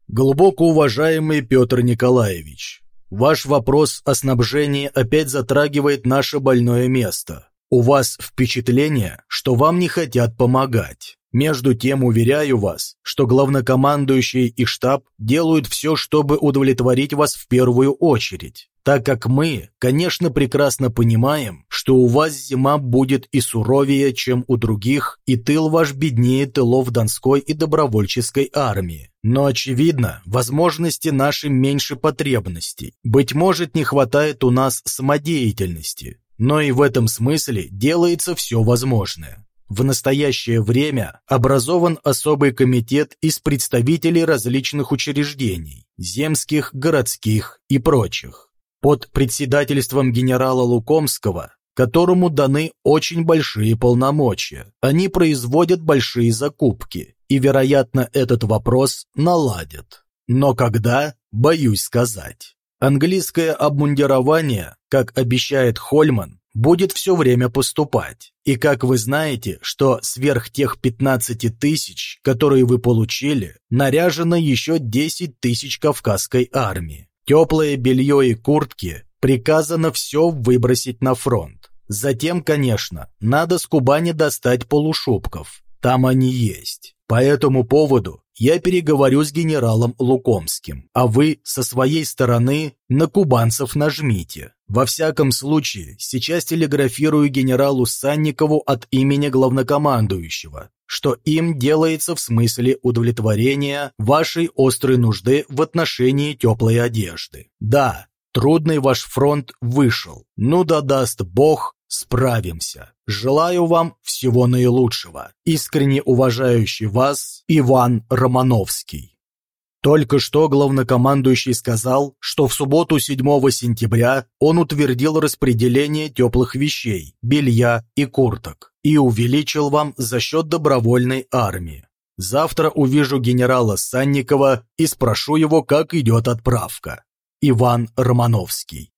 S1: Глубоко уважаемый Петр Николаевич, ваш вопрос о снабжении опять затрагивает наше больное место. У вас впечатление, что вам не хотят помогать. Между тем, уверяю вас, что главнокомандующий и штаб делают все, чтобы удовлетворить вас в первую очередь, так как мы, конечно, прекрасно понимаем, что у вас зима будет и суровее, чем у других, и тыл ваш беднее тылов Донской и добровольческой армии. Но, очевидно, возможности наши меньше потребностей. Быть может, не хватает у нас самодеятельности, но и в этом смысле делается все возможное. В настоящее время образован особый комитет из представителей различных учреждений, земских, городских и прочих, под председательством генерала Лукомского, которому даны очень большие полномочия. Они производят большие закупки, и, вероятно, этот вопрос наладят. Но когда, боюсь сказать. Английское обмундирование, как обещает Хольман, будет все время поступать. И как вы знаете, что сверх тех 15 тысяч, которые вы получили, наряжено еще 10 тысяч кавказской армии. Теплое белье и куртки приказано все выбросить на фронт. Затем, конечно, надо с Кубани достать полушубков. Там они есть. По этому поводу я переговорю с генералом Лукомским, а вы со своей стороны на кубанцев нажмите. Во всяком случае, сейчас телеграфирую генералу Санникову от имени главнокомандующего, что им делается в смысле удовлетворения вашей острой нужды в отношении теплой одежды. Да, трудный ваш фронт вышел, ну да даст Бог, справимся. Желаю вам всего наилучшего. Искренне уважающий вас Иван Романовский. Только что главнокомандующий сказал, что в субботу 7 сентября он утвердил распределение теплых вещей, белья и курток и увеличил вам за счет добровольной армии. Завтра увижу генерала Санникова и спрошу его, как идет отправка. Иван Романовский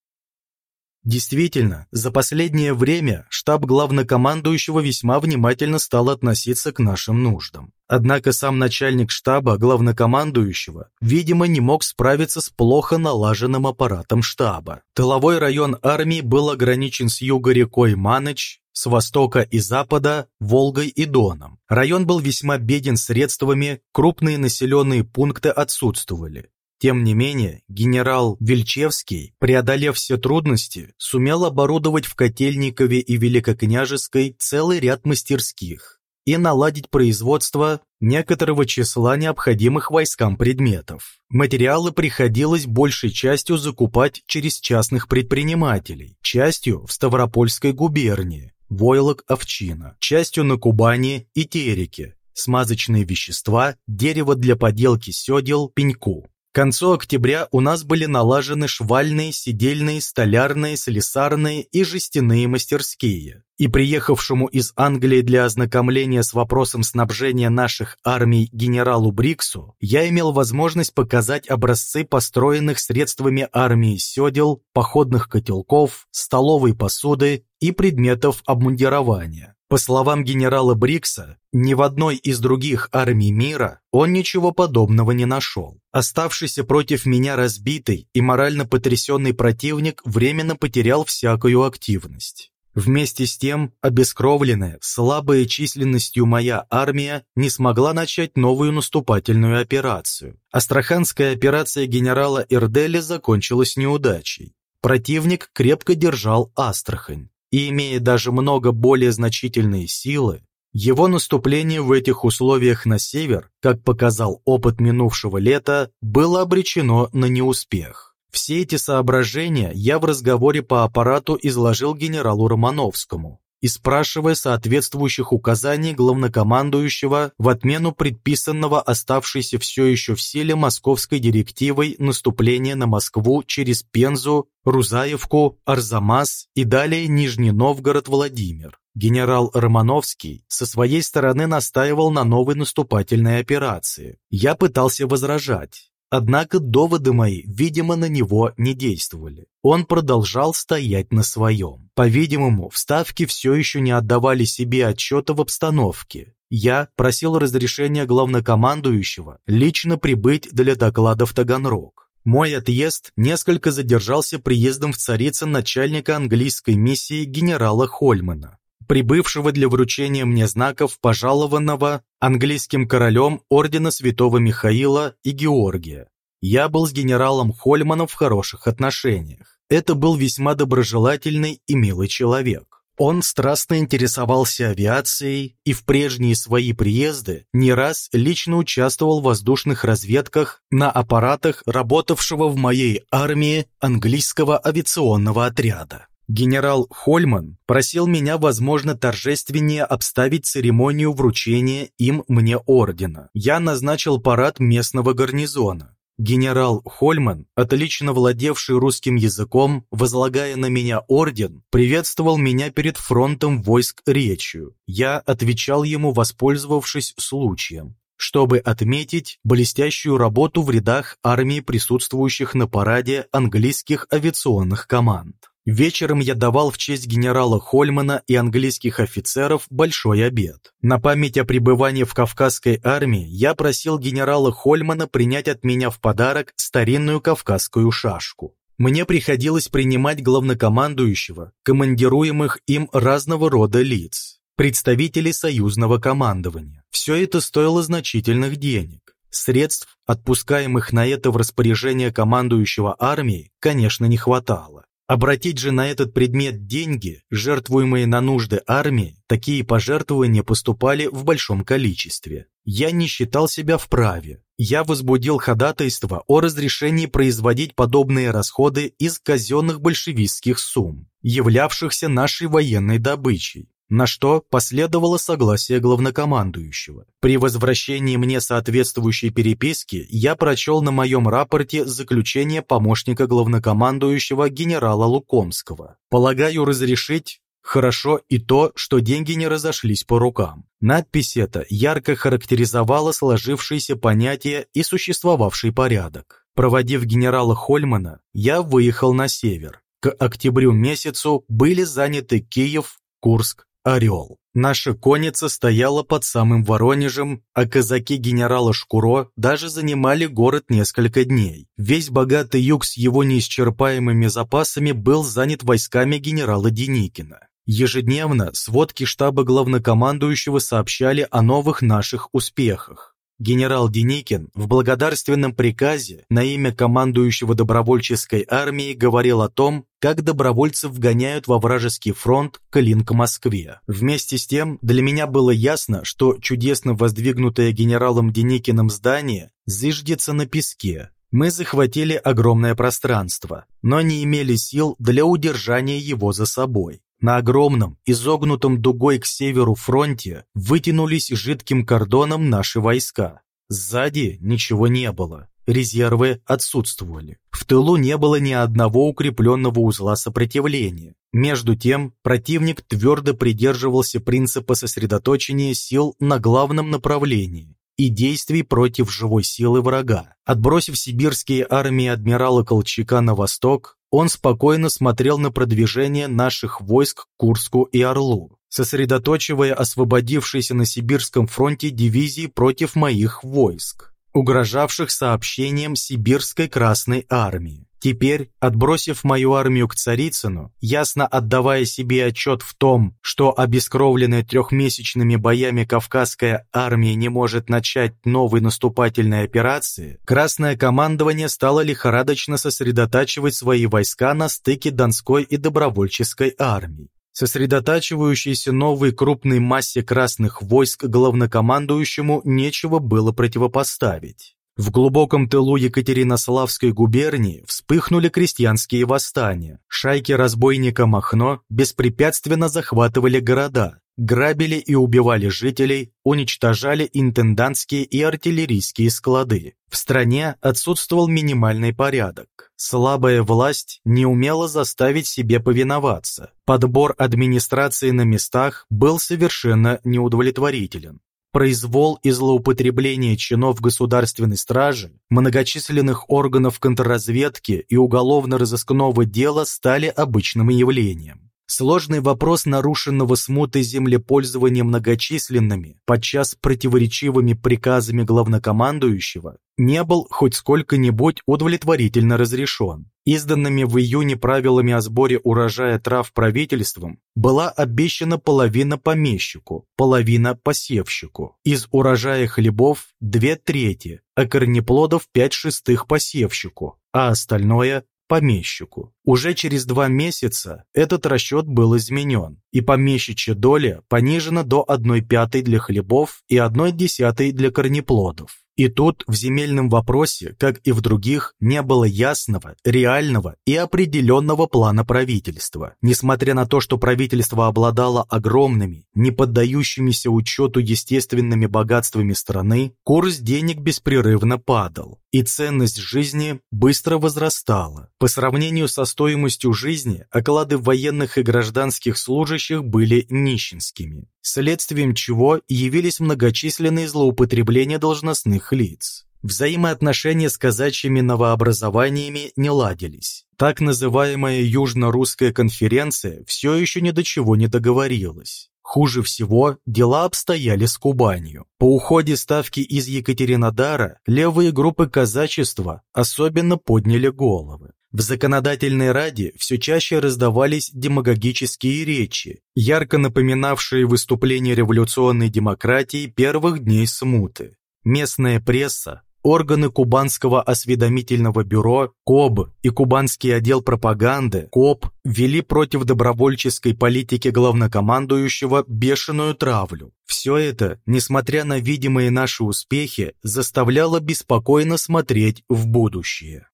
S1: Действительно, за последнее время штаб главнокомандующего весьма внимательно стал относиться к нашим нуждам. Однако сам начальник штаба главнокомандующего, видимо, не мог справиться с плохо налаженным аппаратом штаба. Тыловой район армии был ограничен с юга рекой Маныч, с востока и запада – Волгой и Доном. Район был весьма беден средствами, крупные населенные пункты отсутствовали. Тем не менее, генерал Вельчевский, преодолев все трудности, сумел оборудовать в Котельникове и Великокняжеской целый ряд мастерских и наладить производство некоторого числа необходимых войскам предметов. Материалы приходилось большей частью закупать через частных предпринимателей, частью в Ставропольской губернии, войлок-овчина, частью на Кубани и Тереке, смазочные вещества, дерево для поделки седел, пеньку. Концу октября у нас были налажены швальные, сидельные, столярные, слесарные и жестяные мастерские. И приехавшему из Англии для ознакомления с вопросом снабжения наших армий генералу Бриксу, я имел возможность показать образцы построенных средствами армии седел, походных котелков, столовой посуды и предметов обмундирования. По словам генерала Брикса, ни в одной из других армий мира он ничего подобного не нашел. Оставшийся против меня разбитый и морально потрясенный противник временно потерял всякую активность. Вместе с тем, обескровленная, слабая численностью моя армия не смогла начать новую наступательную операцию. Астраханская операция генерала Эрделя закончилась неудачей. Противник крепко держал Астрахань, и, имея даже много более значительные силы, его наступление в этих условиях на север, как показал опыт минувшего лета, было обречено на неуспех. Все эти соображения я в разговоре по аппарату изложил генералу Романовскому и спрашивая соответствующих указаний главнокомандующего в отмену предписанного оставшейся все еще в силе московской директивой наступления на Москву через Пензу, Рузаевку, Арзамас и далее Нижний Новгород-Владимир. Генерал Романовский со своей стороны настаивал на новой наступательной операции. Я пытался возражать, Однако доводы мои, видимо, на него не действовали. Он продолжал стоять на своем. По-видимому, вставки все еще не отдавали себе отчета в обстановке. Я просил разрешения главнокомандующего лично прибыть для доклада в Таганрог. Мой отъезд несколько задержался приездом в Царицын начальника английской миссии генерала Хольмана прибывшего для вручения мне знаков пожалованного английским королем ордена святого Михаила и Георгия. Я был с генералом Хольманом в хороших отношениях. Это был весьма доброжелательный и милый человек. Он страстно интересовался авиацией и в прежние свои приезды не раз лично участвовал в воздушных разведках на аппаратах работавшего в моей армии английского авиационного отряда. Генерал Хольман просил меня, возможно, торжественнее обставить церемонию вручения им мне ордена. Я назначил парад местного гарнизона. Генерал Хольман, отлично владевший русским языком, возлагая на меня орден, приветствовал меня перед фронтом войск речью. Я отвечал ему, воспользовавшись случаем чтобы отметить блестящую работу в рядах армии присутствующих на параде английских авиационных команд. Вечером я давал в честь генерала Хольмана и английских офицеров большой обед. На память о пребывании в Кавказской армии я просил генерала Хольмана принять от меня в подарок старинную кавказскую шашку. Мне приходилось принимать главнокомандующего, командируемых им разного рода лиц, представителей союзного командования. Все это стоило значительных денег. Средств, отпускаемых на это в распоряжение командующего армией, конечно, не хватало. Обратить же на этот предмет деньги, жертвуемые на нужды армии, такие пожертвования поступали в большом количестве. Я не считал себя вправе. Я возбудил ходатайство о разрешении производить подобные расходы из казенных большевистских сумм, являвшихся нашей военной добычей на что последовало согласие главнокомандующего. При возвращении мне соответствующей переписки я прочел на моем рапорте заключение помощника главнокомандующего генерала Лукомского. Полагаю разрешить Хорошо и то, что деньги не разошлись по рукам. Надпись эта ярко характеризовала сложившиеся понятия и существовавший порядок. Проводив генерала Хольмана, я выехал на север. К октябрю месяцу были заняты Киев, Курск, «Орел». Наша конница стояла под самым Воронежем, а казаки генерала Шкуро даже занимали город несколько дней. Весь богатый юг с его неисчерпаемыми запасами был занят войсками генерала Деникина. Ежедневно сводки штаба главнокомандующего сообщали о новых наших успехах. Генерал Деникин в благодарственном приказе на имя командующего добровольческой армией говорил о том, как добровольцев вгоняют во вражеский фронт Клин к Москве. Вместе с тем, для меня было ясно, что чудесно воздвигнутое генералом Деникиным здание зыждется на песке. Мы захватили огромное пространство, но не имели сил для удержания его за собой. На огромном, изогнутом дугой к северу фронте вытянулись жидким кордоном наши войска. Сзади ничего не было, резервы отсутствовали. В тылу не было ни одного укрепленного узла сопротивления. Между тем, противник твердо придерживался принципа сосредоточения сил на главном направлении и действий против живой силы врага. Отбросив сибирские армии адмирала Колчака на восток, он спокойно смотрел на продвижение наших войск к Курску и Орлу, сосредоточивая освободившиеся на Сибирском фронте дивизии против моих войск, угрожавших сообщением Сибирской Красной Армии. Теперь, отбросив мою армию к Царицыну, ясно отдавая себе отчет в том, что обескровленная трехмесячными боями Кавказская армия не может начать новой наступательной операции, Красное командование стало лихорадочно сосредотачивать свои войска на стыке Донской и Добровольческой армий. Сосредотачивающейся новой крупной массе красных войск главнокомандующему нечего было противопоставить. В глубоком тылу Екатеринославской губернии вспыхнули крестьянские восстания. Шайки разбойника Махно беспрепятственно захватывали города, грабили и убивали жителей, уничтожали интендантские и артиллерийские склады. В стране отсутствовал минимальный порядок. Слабая власть не умела заставить себе повиноваться. Подбор администрации на местах был совершенно неудовлетворителен произвол и злоупотребление чинов государственной стражи, многочисленных органов контрразведки и уголовно-розыскного дела стали обычным явлением. Сложный вопрос нарушенного смуты землепользования многочисленными, подчас противоречивыми приказами главнокомандующего, не был хоть сколько-нибудь удовлетворительно разрешен. Изданными в июне правилами о сборе урожая трав правительством была обещана половина помещику, половина посевщику. Из урожая хлебов – две трети, а корнеплодов – пять шестых посевщику, а остальное помещику. Уже через два месяца этот расчет был изменен, и помещичья доля понижена до 1 пятой для хлебов и 1 десятой для корнеплодов. И тут в земельном вопросе, как и в других, не было ясного, реального и определенного плана правительства. Несмотря на то, что правительство обладало огромными, не поддающимися учету естественными богатствами страны, курс денег беспрерывно падал, и ценность жизни быстро возрастала. По сравнению со стоимостью жизни, оклады военных и гражданских служащих были нищенскими следствием чего явились многочисленные злоупотребления должностных лиц. Взаимоотношения с казачьими новообразованиями не ладились. Так называемая Южно-Русская конференция все еще ни до чего не договорилась. Хуже всего дела обстояли с Кубанью. По уходе ставки из Екатеринодара левые группы казачества особенно подняли головы. В законодательной раде все чаще раздавались демагогические речи, ярко напоминавшие выступления революционной демократии первых дней смуты. Местная пресса, органы Кубанского осведомительного бюро, КОБ и Кубанский отдел пропаганды, КОП, вели против добровольческой политики главнокомандующего бешеную травлю. Все это, несмотря на видимые наши успехи, заставляло беспокойно смотреть в будущее.